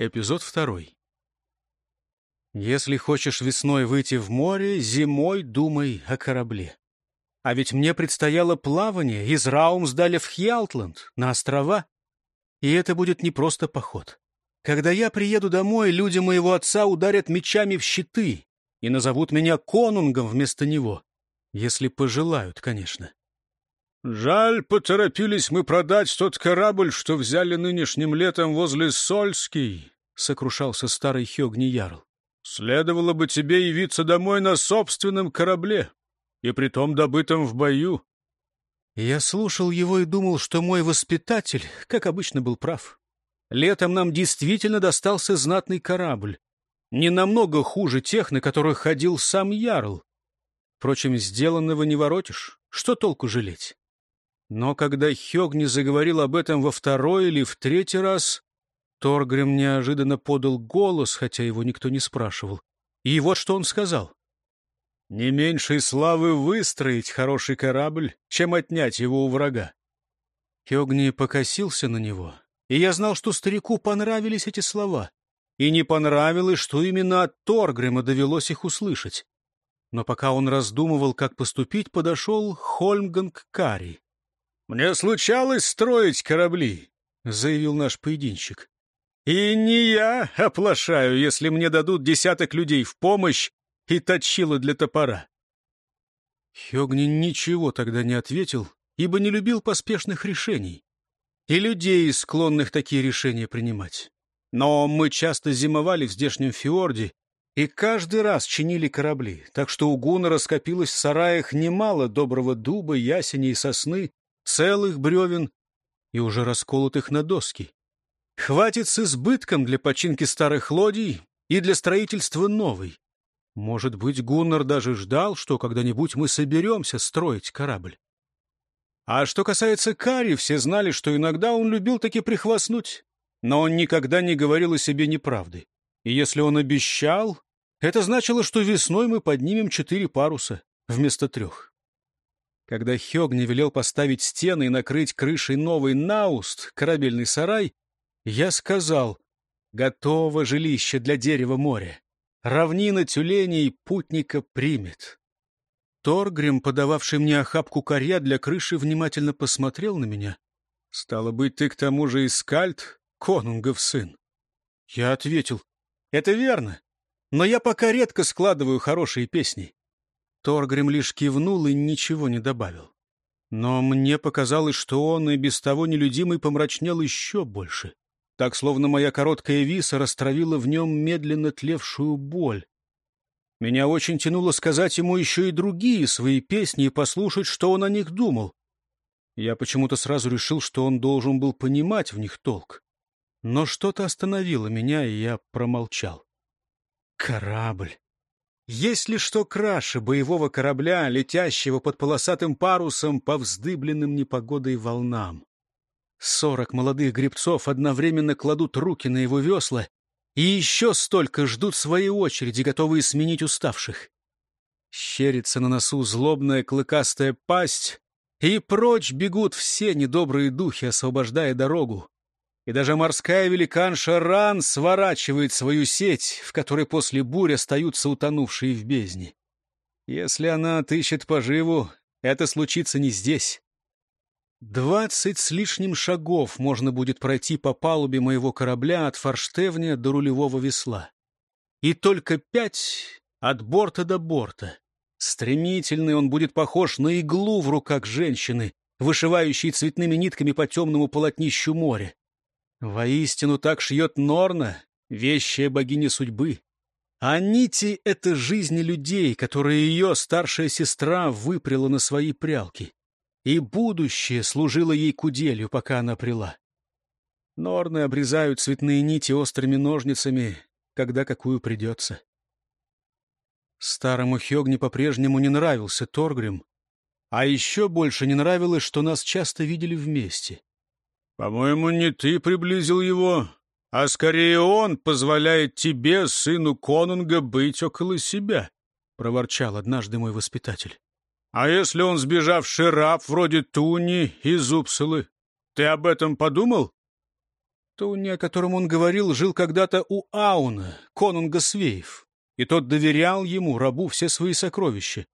Эпизод второй. Если хочешь весной выйти в море, зимой думай о корабле. А ведь мне предстояло плавание из Раумсдаля в Хьялтланд, на острова. И это будет не просто поход. Когда я приеду домой, люди моего отца ударят мечами в щиты и назовут меня конунгом вместо него. Если пожелают, конечно. Жаль, поторопились мы продать тот корабль, что взяли нынешним летом возле Сольский, — сокрушался старый Хёгни Ярл. Следовало бы тебе явиться домой на собственном корабле, и притом добытом в бою. Я слушал его и думал, что мой воспитатель, как обычно, был прав. Летом нам действительно достался знатный корабль. Не намного хуже тех, на которых ходил сам Ярл. Впрочем, сделанного не воротишь. Что толку жалеть? Но когда Хёгни заговорил об этом во второй или в третий раз, Торгрим неожиданно подал голос, хотя его никто не спрашивал. И вот что он сказал. «Не меньшей славы выстроить хороший корабль, чем отнять его у врага». Хёгни покосился на него, и я знал, что старику понравились эти слова. И не понравилось, что именно от Торгрима довелось их услышать. Но пока он раздумывал, как поступить, подошел Хольмганг Кари. «Мне случалось строить корабли», — заявил наш поединщик. «И не я оплошаю, если мне дадут десяток людей в помощь и точило для топора». Хёгни ничего тогда не ответил, ибо не любил поспешных решений и людей, склонных такие решения принимать. Но мы часто зимовали в здешнем фьорде и каждый раз чинили корабли, так что у Гуннера скопилось в сараях немало доброго дуба, ясеней и сосны, целых бревен и уже расколотых на доски. Хватит с избытком для починки старых лодий и для строительства новой. Может быть, Гуннар даже ждал, что когда-нибудь мы соберемся строить корабль. А что касается Кари, все знали, что иногда он любил таки прихвастнуть, но он никогда не говорил о себе неправды. И если он обещал, это значило, что весной мы поднимем четыре паруса вместо трех. Когда Хёгни велел поставить стены и накрыть крышей новый науст, корабельный сарай, я сказал, готово жилище для дерева моря. Равнина тюленей путника примет. Торгрим, подававший мне охапку коря для крыши, внимательно посмотрел на меня. «Стало быть, ты к тому же искальт, конунгов сын?» Я ответил, «Это верно, но я пока редко складываю хорошие песни. Торгрим лишь кивнул и ничего не добавил. Но мне показалось, что он и без того нелюдимый помрачнел еще больше. Так, словно моя короткая виса растравила в нем медленно тлевшую боль. Меня очень тянуло сказать ему еще и другие свои песни и послушать, что он о них думал. Я почему-то сразу решил, что он должен был понимать в них толк. Но что-то остановило меня, и я промолчал. Корабль. Есть ли что краше боевого корабля, летящего под полосатым парусом по вздыбленным непогодой волнам? Сорок молодых гребцов одновременно кладут руки на его весла, и еще столько ждут своей очереди, готовые сменить уставших. Щерится на носу злобная клыкастая пасть, и прочь бегут все недобрые духи, освобождая дорогу и даже морская великанша Ран сворачивает свою сеть, в которой после бури остаются утонувшие в бездне. Если она отыщет поживу, это случится не здесь. Двадцать с лишним шагов можно будет пройти по палубе моего корабля от форштевня до рулевого весла. И только пять от борта до борта. Стремительный он будет похож на иглу в руках женщины, вышивающей цветными нитками по темному полотнищу моря. Воистину так шьет Норна, вещая богиня судьбы. А нити — это жизни людей, которые ее старшая сестра выпряла на свои прялки. И будущее служило ей куделью, пока она прила. Норны обрезают цветные нити острыми ножницами, когда какую придется. Старому Хёгне по-прежнему не нравился Торгрим, а еще больше не нравилось, что нас часто видели вместе. По-моему, не ты приблизил его, а скорее он позволяет тебе, сыну конунга, быть около себя, — проворчал однажды мой воспитатель. А если он сбежавший раб вроде Туни из Упсалы? Ты об этом подумал? Туни, о котором он говорил, жил когда-то у Ауна, конунга Свеев, и тот доверял ему, рабу, все свои сокровища.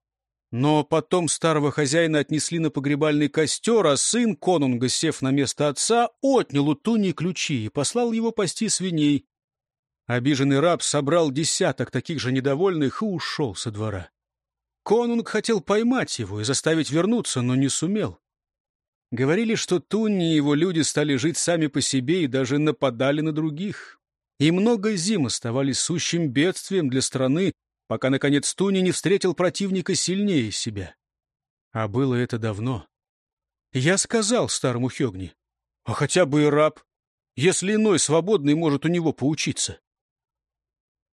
Но потом старого хозяина отнесли на погребальный костер, а сын конунга, сев на место отца, отнял у Туни ключи и послал его пасти свиней. Обиженный раб собрал десяток таких же недовольных и ушел со двора. Конунг хотел поймать его и заставить вернуться, но не сумел. Говорили, что Тунни и его люди стали жить сами по себе и даже нападали на других. И много зим оставались сущим бедствием для страны, пока, наконец, Туни не встретил противника сильнее себя. А было это давно. Я сказал старому Хёгни, а хотя бы и раб, если иной свободный может у него поучиться.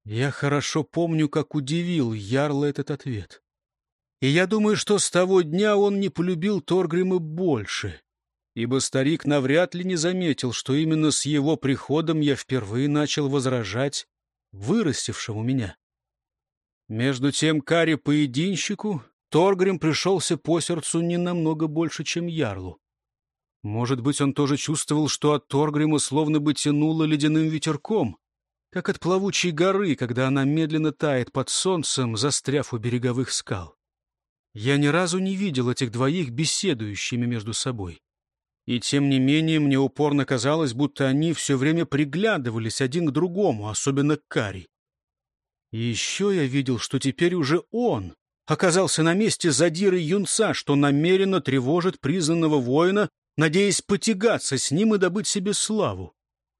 Я хорошо помню, как удивил Ярла этот ответ. И я думаю, что с того дня он не полюбил Торгрима больше, ибо старик навряд ли не заметил, что именно с его приходом я впервые начал возражать вырастившему меня. Между тем Кари поединщику Торгрим пришелся по сердцу не намного больше, чем Ярлу. Может быть, он тоже чувствовал, что от Торгрима словно бы тянуло ледяным ветерком, как от плавучей горы, когда она медленно тает под солнцем, застряв у береговых скал. Я ни разу не видел этих двоих беседующими между собой. И тем не менее мне упорно казалось, будто они все время приглядывались один к другому, особенно к Кари. Еще я видел, что теперь уже он оказался на месте задиры юнца, что намеренно тревожит признанного воина, надеясь потягаться с ним и добыть себе славу.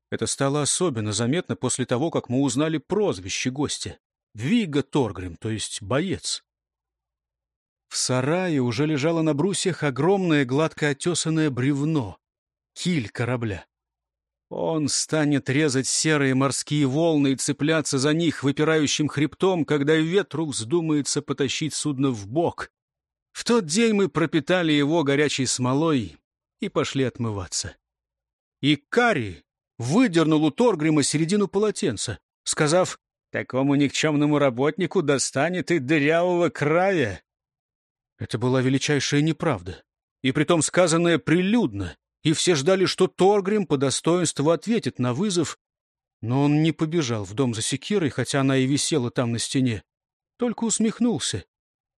Это стало особенно заметно после того, как мы узнали прозвище гостя — Вига Торгрим, то есть боец. В сарае уже лежало на брусьях огромное гладко отесанное бревно, киль корабля. Он станет резать серые морские волны и цепляться за них выпирающим хребтом, когда ветру вздумается потащить судно в бок. В тот день мы пропитали его горячей смолой и пошли отмываться. И Кари выдернул у Торгрима середину полотенца, сказав, «Такому никчемному работнику достанет и дырявого края». Это была величайшая неправда, и притом сказанная прилюдно, и все ждали, что Торгрим по достоинству ответит на вызов, но он не побежал в дом за секирой, хотя она и висела там на стене, только усмехнулся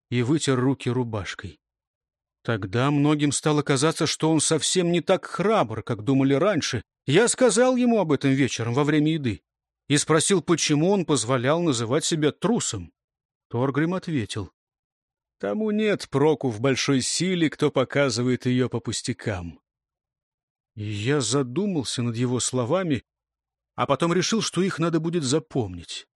и вытер руки рубашкой. Тогда многим стало казаться, что он совсем не так храбр, как думали раньше. Я сказал ему об этом вечером во время еды и спросил, почему он позволял называть себя трусом. Торгрим ответил. Тому нет проку в большой силе, кто показывает ее по пустякам. Я задумался над его словами, а потом решил, что их надо будет запомнить.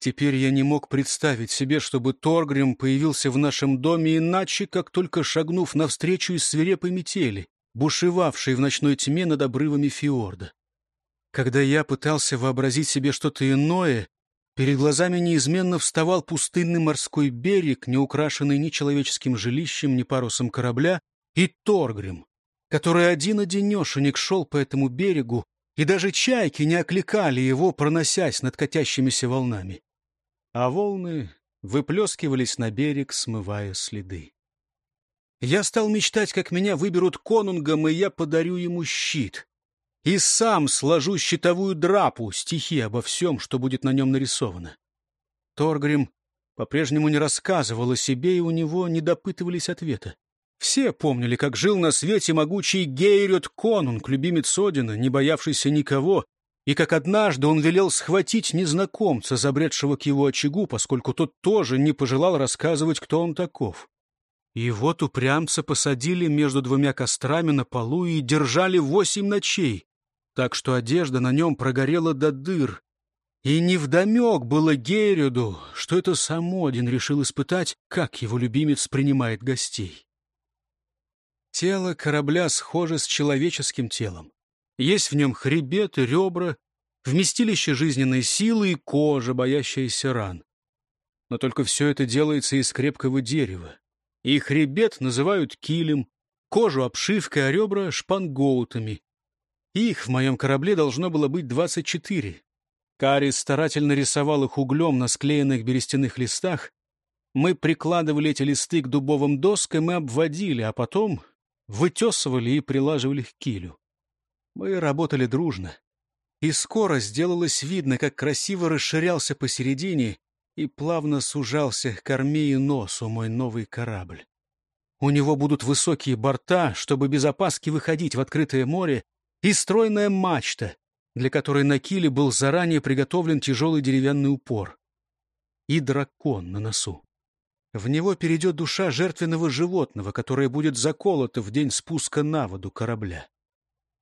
Теперь я не мог представить себе, чтобы Торгрим появился в нашем доме иначе, как только шагнув навстречу из свирепой метели, бушевавшей в ночной тьме над обрывами фьорда. Когда я пытался вообразить себе что-то иное, Перед глазами неизменно вставал пустынный морской берег, не украшенный ни человеческим жилищем, ни парусом корабля, и Торгрим, который один-одинешенек шел по этому берегу, и даже чайки не окликали его, проносясь над катящимися волнами. А волны выплескивались на берег, смывая следы. Я стал мечтать, как меня выберут конунгом, и я подарю ему щит и сам сложу щитовую драпу, стихи обо всем, что будет на нем нарисовано. Торгрим по-прежнему не рассказывал о себе, и у него не допытывались ответа. Все помнили, как жил на свете могучий Гейрет Конунг, любимец Одина, не боявшийся никого, и как однажды он велел схватить незнакомца, забредшего к его очагу, поскольку тот тоже не пожелал рассказывать, кто он таков. И вот упрямца посадили между двумя кострами на полу и держали восемь ночей, так что одежда на нем прогорела до дыр. И невдомек было Герюду, что это сам Один решил испытать, как его любимец принимает гостей. Тело корабля схоже с человеческим телом. Есть в нем хребет и ребра, вместилище жизненной силы и кожа, боящаяся ран. Но только все это делается из крепкого дерева. И хребет называют килем, кожу обшивкой, а ребра — шпангоутами. Их в моем корабле должно было быть двадцать четыре. Карис старательно рисовал их углем на склеенных берестяных листах. Мы прикладывали эти листы к дубовым доскам и обводили, а потом вытесывали и прилаживали к килю. Мы работали дружно. и скоро сделалось видно, как красиво расширялся посередине и плавно сужался к корме и носу мой новый корабль. У него будут высокие борта, чтобы без опаски выходить в открытое море, и стройная мачта, для которой на киле был заранее приготовлен тяжелый деревянный упор. И дракон на носу. В него перейдет душа жертвенного животного, которое будет заколото в день спуска на воду корабля.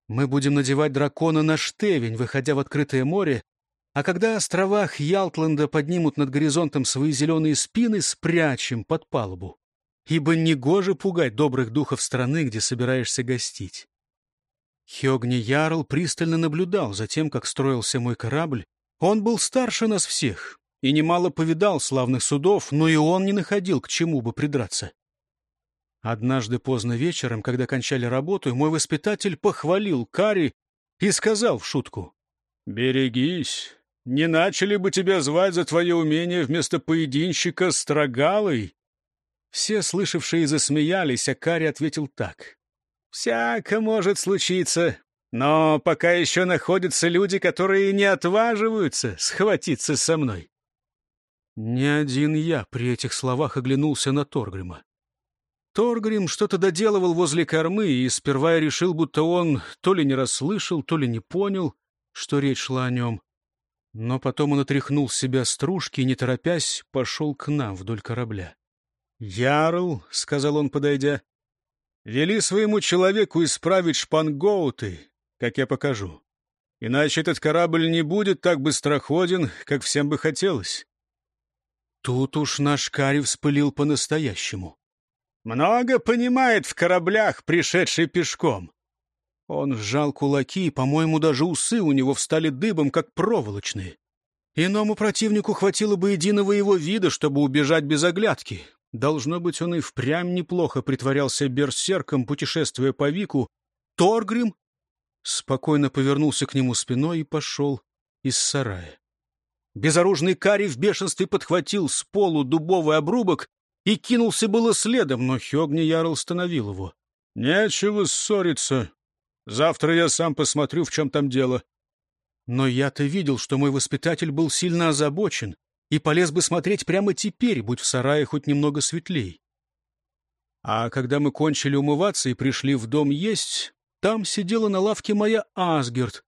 Мы будем надевать дракона на штевень, выходя в открытое море, а когда острова Хьялтленда поднимут над горизонтом свои зеленые спины, спрячем под палубу. Ибо негоже пугать добрых духов страны, где собираешься гостить. Хёгни Ярл пристально наблюдал за тем, как строился мой корабль. Он был старше нас всех, и немало повидал славных судов, но и он не находил к чему бы придраться. Однажды поздно вечером, когда кончали работу, мой воспитатель похвалил Кари и сказал в шутку. «Берегись, не начали бы тебя звать за твое умение вместо поединщика строгалой?» Все слышавшие засмеялись, а Кари ответил так. «Всяко может случиться, но пока еще находятся люди, которые не отваживаются схватиться со мной. Не один я при этих словах оглянулся на Торгрима. Торгрим что-то доделывал возле кормы, и сперва я решил, будто он то ли не расслышал, то ли не понял, что речь шла о нем. Но потом он отряхнул с себя стружки и, не торопясь, пошел к нам вдоль корабля. «Ярл», — сказал он, подойдя, — «вели своему человеку исправить шпангоуты, как я покажу. Иначе этот корабль не будет так быстроходен, как всем бы хотелось». Тут уж наш Кари вспылил по-настоящему. «Много понимает в кораблях, пришедший пешком». Он сжал кулаки, и, по-моему, даже усы у него встали дыбом, как проволочные. Иному противнику хватило бы единого его вида, чтобы убежать без оглядки. Должно быть, он и впрямь неплохо притворялся берсерком, путешествуя по Вику. Торгрим спокойно повернулся к нему спиной и пошел из сарая. Безоружный Кари в бешенстве подхватил с полу дубовый обрубок и кинулся было следом, но Хёгни Ярл остановил его. — Нечего ссориться. Завтра я сам посмотрю, в чем там дело. Но я-то видел, что мой воспитатель был сильно озабочен и полез бы смотреть прямо теперь, будь в сарае хоть немного светлей. А когда мы кончили умываться и пришли в дом есть, там сидела на лавке моя Асгерт.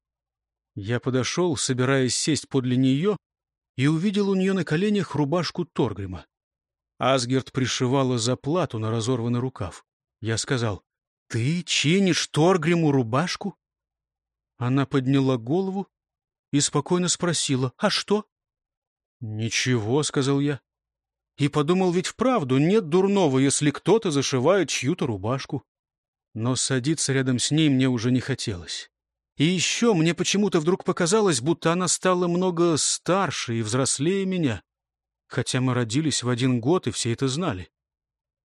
Я подошел, собираясь сесть подле нее, и увидел у нее на коленях рубашку Торгрима. Асгерт пришивала заплату на разорванный рукав. Я сказал, «Ты чинишь Торгриму рубашку?» Она подняла голову и спокойно спросила, «А что?» «Ничего», — сказал я. И подумал, ведь вправду нет дурного, если кто-то зашивает чью-то рубашку. Но садиться рядом с ней мне уже не хотелось. И еще мне почему-то вдруг показалось, будто она стала много старше и взрослее меня, хотя мы родились в один год и все это знали.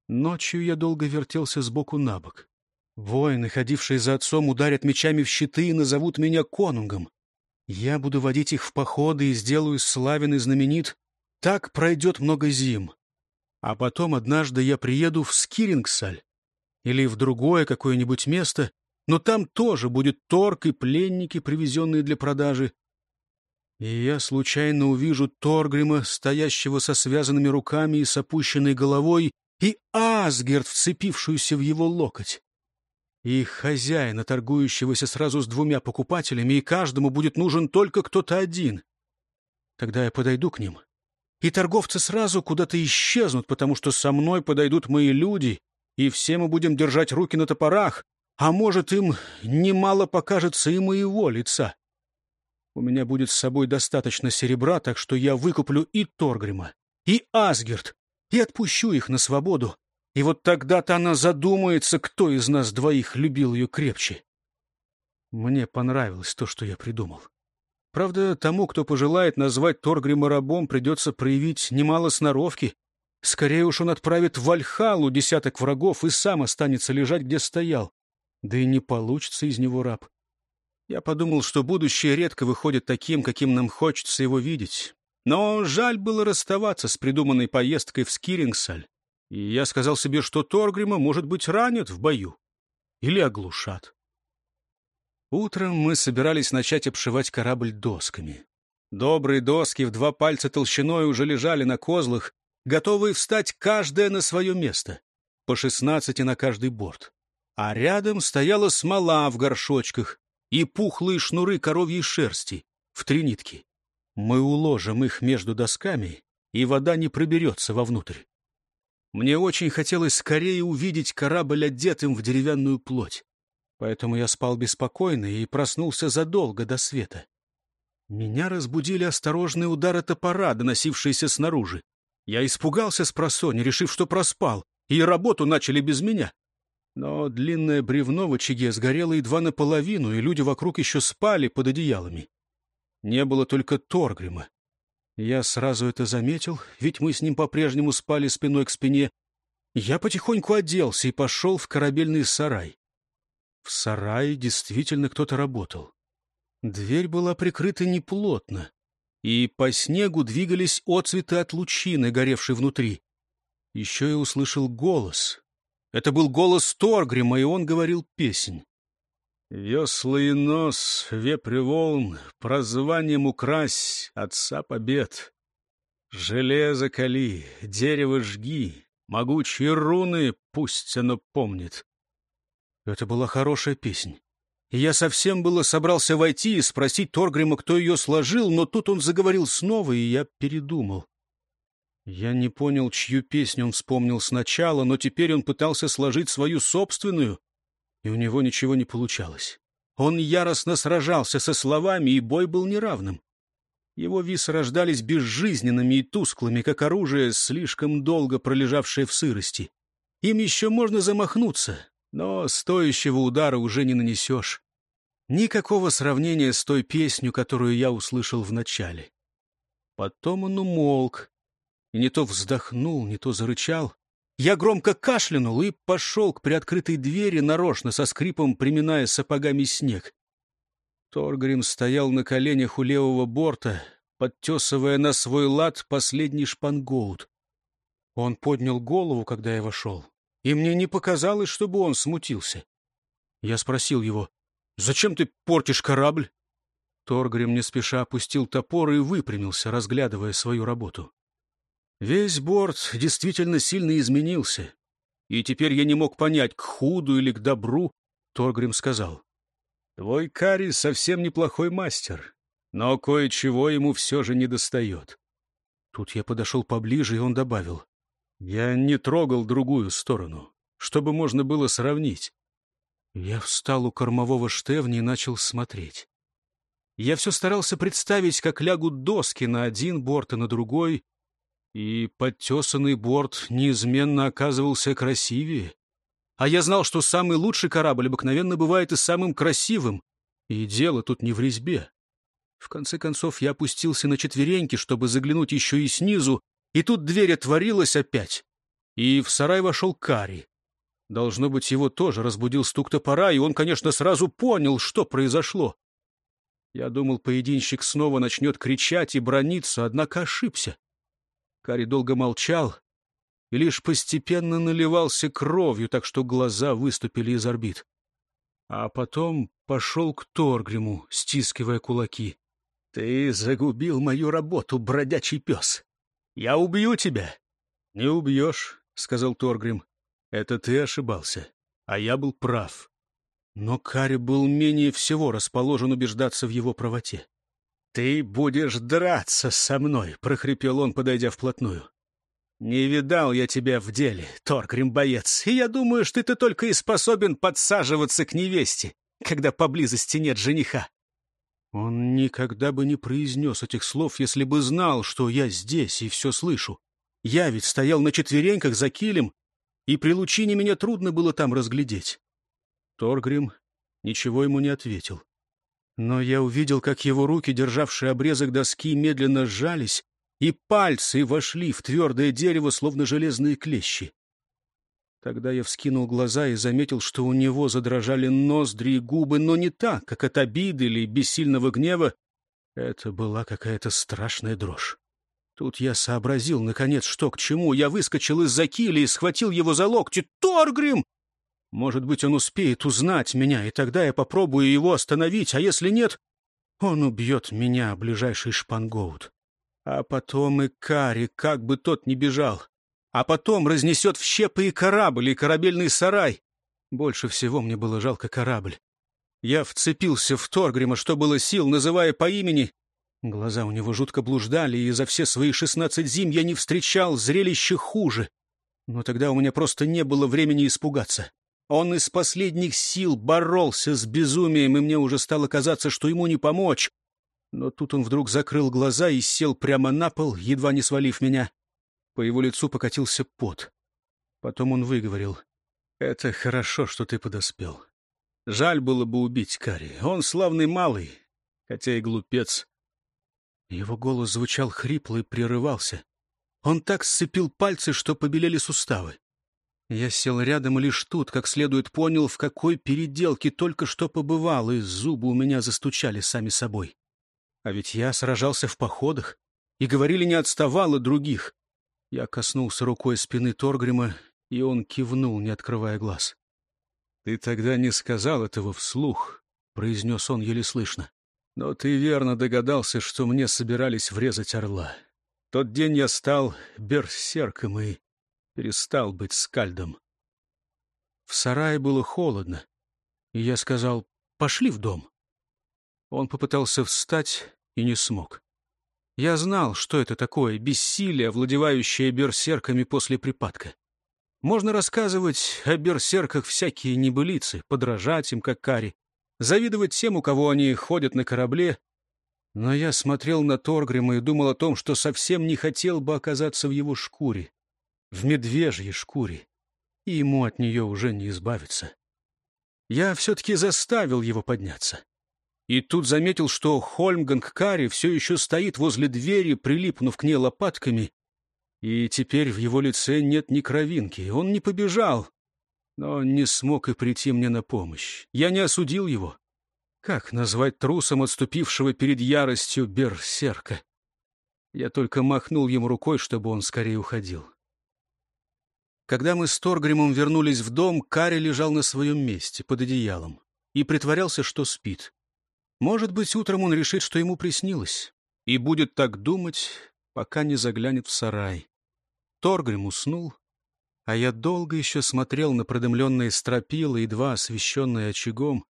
Ночью я долго вертелся сбоку на бок. Воины, ходившие за отцом, ударят мечами в щиты и назовут меня конунгом. Я буду водить их в походы и сделаю славен и знаменит. Так пройдет много зим. А потом однажды я приеду в Скирингсаль или в другое какое-нибудь место, но там тоже будет торг и пленники, привезенные для продажи. И я случайно увижу Торгрима, стоящего со связанными руками и с опущенной головой, и Асгерт, вцепившуюся в его локоть. И хозяина, торгующегося сразу с двумя покупателями, и каждому будет нужен только кто-то один. Тогда я подойду к ним, и торговцы сразу куда-то исчезнут, потому что со мной подойдут мои люди, и все мы будем держать руки на топорах, а может, им немало покажется и моего лица. У меня будет с собой достаточно серебра, так что я выкуплю и Торгрима, и Асгерт, и отпущу их на свободу. И вот тогда-то она задумается, кто из нас двоих любил ее крепче. Мне понравилось то, что я придумал. Правда, тому, кто пожелает назвать Торгрима рабом, придется проявить немало сноровки. Скорее уж он отправит в Вальхалу десяток врагов и сам останется лежать, где стоял. Да и не получится из него раб. Я подумал, что будущее редко выходит таким, каким нам хочется его видеть. Но жаль было расставаться с придуманной поездкой в Скирингсаль. И я сказал себе, что Торгрима, может быть, ранят в бою или оглушат. Утром мы собирались начать обшивать корабль досками. Добрые доски в два пальца толщиной уже лежали на козлах, готовые встать каждая на свое место, по шестнадцати на каждый борт. А рядом стояла смола в горшочках и пухлые шнуры коровьей шерсти в три нитки. Мы уложим их между досками, и вода не проберется вовнутрь. Мне очень хотелось скорее увидеть корабль одетым в деревянную плоть. Поэтому я спал беспокойно и проснулся задолго до света. Меня разбудили осторожные удары топора, доносившиеся снаружи. Я испугался с просони, решив, что проспал, и работу начали без меня. Но длинное бревно в очаге сгорело едва наполовину, и люди вокруг еще спали под одеялами. Не было только Торгрима. Я сразу это заметил, ведь мы с ним по-прежнему спали спиной к спине. Я потихоньку оделся и пошел в корабельный сарай. В сарае действительно кто-то работал. Дверь была прикрыта неплотно, и по снегу двигались отцветы от лучины, горевшей внутри. Еще я услышал голос. Это был голос Торгрима, и он говорил песнь. «Весла и нос, вепрь волн, прозванием укрась отца побед. Железо кали, дерево жги, могучие руны пусть оно помнит». Это была хорошая песнь. И я совсем было собрался войти и спросить Торгрима, кто ее сложил, но тут он заговорил снова, и я передумал. Я не понял, чью песню он вспомнил сначала, но теперь он пытался сложить свою собственную, и у него ничего не получалось. Он яростно сражался со словами, и бой был неравным. Его висы рождались безжизненными и тусклыми, как оружие, слишком долго пролежавшее в сырости. Им еще можно замахнуться, но стоящего удара уже не нанесешь. Никакого сравнения с той песнью, которую я услышал в начале. Потом он умолк, и не то вздохнул, не то зарычал. Я громко кашлянул и пошел к приоткрытой двери, нарочно, со скрипом приминая сапогами снег. Торгрим стоял на коленях у левого борта, подтесывая на свой лад последний шпангоут. Он поднял голову, когда я вошел, и мне не показалось, чтобы он смутился. Я спросил его, «Зачем ты портишь корабль?» Торгрим не спеша опустил топор и выпрямился, разглядывая свою работу. Весь борт действительно сильно изменился, и теперь я не мог понять, к худу или к добру, Торгрим сказал. «Твой Кари совсем неплохой мастер, но кое-чего ему все же недостает». Тут я подошел поближе, и он добавил. Я не трогал другую сторону, чтобы можно было сравнить. Я встал у кормового штевня и начал смотреть. Я все старался представить, как лягут доски на один борт и на другой, и подтесанный борт неизменно оказывался красивее. А я знал, что самый лучший корабль обыкновенно бывает и самым красивым, и дело тут не в резьбе. В конце концов я опустился на четвереньки, чтобы заглянуть еще и снизу, и тут дверь отворилась опять, и в сарай вошел Кари. Должно быть, его тоже разбудил стук топора, и он, конечно, сразу понял, что произошло. Я думал, поединщик снова начнет кричать и брониться, однако ошибся. Кари долго молчал и лишь постепенно наливался кровью, так что глаза выступили из орбит. А потом пошел к Торгриму, стискивая кулаки. — Ты загубил мою работу, бродячий пес. Я убью тебя. — Не убьешь, — сказал Торгрим. — Это ты ошибался, а я был прав. Но Кари был менее всего расположен убеждаться в его правоте. — Ты будешь драться со мной, — прохрипел он, подойдя вплотную. — Не видал я тебя в деле, Торгрим-боец, и я думаю, что ты только и способен подсаживаться к невесте, когда поблизости нет жениха. Он никогда бы не произнес этих слов, если бы знал, что я здесь и все слышу. Я ведь стоял на четвереньках за килем, и при лучине меня трудно было там разглядеть. Торгрим ничего ему не ответил. Но я увидел, как его руки, державшие обрезок доски, медленно сжались, и пальцы вошли в твердое дерево, словно железные клещи. Тогда я вскинул глаза и заметил, что у него задрожали ноздри и губы, но не так, как от обиды или бессильного гнева. Это была какая-то страшная дрожь. Тут я сообразил, наконец, что к чему. Я выскочил из-за киля и схватил его за локти. «Торгрим!» Может быть, он успеет узнать меня, и тогда я попробую его остановить, а если нет, он убьет меня, ближайший шпангоут. А потом и Кари, как бы тот ни бежал. А потом разнесет в щепы и корабль, и корабельный сарай. Больше всего мне было жалко корабль. Я вцепился в Торгрима, что было сил, называя по имени. Глаза у него жутко блуждали, и за все свои шестнадцать зим я не встречал зрелища хуже. Но тогда у меня просто не было времени испугаться. Он из последних сил боролся с безумием, и мне уже стало казаться, что ему не помочь. Но тут он вдруг закрыл глаза и сел прямо на пол, едва не свалив меня. По его лицу покатился пот. Потом он выговорил. — Это хорошо, что ты подоспел. Жаль было бы убить Кари. Он славный малый, хотя и глупец. Его голос звучал хрипло и прерывался. Он так сцепил пальцы, что побелели суставы. Я сел рядом и лишь тут, как следует, понял, в какой переделке только что побывал, и зубы у меня застучали сами собой. А ведь я сражался в походах, и говорили, не отставал от других. Я коснулся рукой спины Торгрима, и он кивнул, не открывая глаз. «Ты тогда не сказал этого вслух», — произнес он еле слышно. «Но ты верно догадался, что мне собирались врезать орла. Тот день я стал берсерком и перестал быть скальдом». В сарае было холодно, и я сказал «пошли в дом». Он попытался встать и не смог. Я знал, что это такое бессилие, владевающее берсерками после припадка. Можно рассказывать о берсерках всякие небылицы, подражать им, как кари, завидовать тем, у кого они ходят на корабле. Но я смотрел на Торгрима и думал о том, что совсем не хотел бы оказаться в его шкуре, в медвежьей шкуре, и ему от нее уже не избавиться. Я все-таки заставил его подняться. И тут заметил, что Хольмганг Кари все еще стоит возле двери, прилипнув к ней лопатками, и теперь в его лице нет ни кровинки. Он не побежал, но не смог и прийти мне на помощь. Я не осудил его. Как назвать трусом отступившего перед яростью берсерка? Я только махнул ему рукой, чтобы он скорее уходил. Когда мы с Торгримом вернулись в дом, Карри лежал на своем месте, под одеялом, и притворялся, что спит. Может быть, утром он решит, что ему приснилось, и будет так думать, пока не заглянет в сарай. Торгрим уснул, а я долго еще смотрел на продымленные стропила, едва освещенные очагом,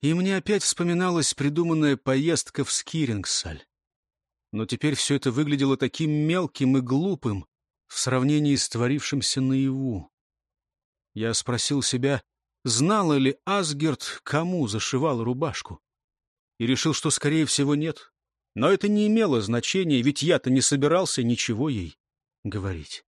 и мне опять вспоминалась придуманная поездка в Скирингсаль. Но теперь все это выглядело таким мелким и глупым в сравнении с творившимся наяву. Я спросил себя, знала ли Асгерт, кому зашивал рубашку, и решил, что, скорее всего, нет. Но это не имело значения, ведь я-то не собирался ничего ей говорить.